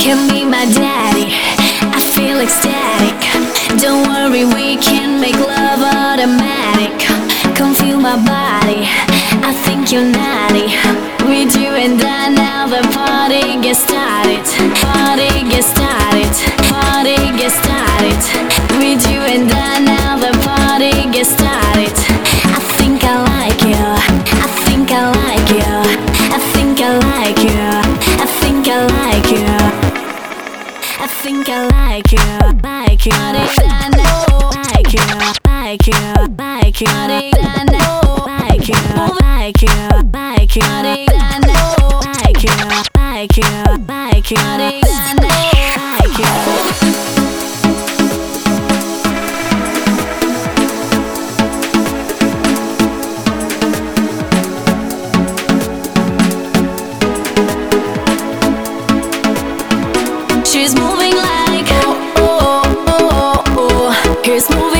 can be my daddy. I feel ecstatic. Don't worry, we can make love automatic. Come feel my body. I think you're naughty. With you and I now the party gets started. Party gets started. Party gets started. With you and I now the party gets started. I think I like you. I think I like you. I think I like you. Like you. I know. Like you. Like you. Like you. I know. Like you. Like you. Like you. I know. Like you. Like you. Like you. It's moving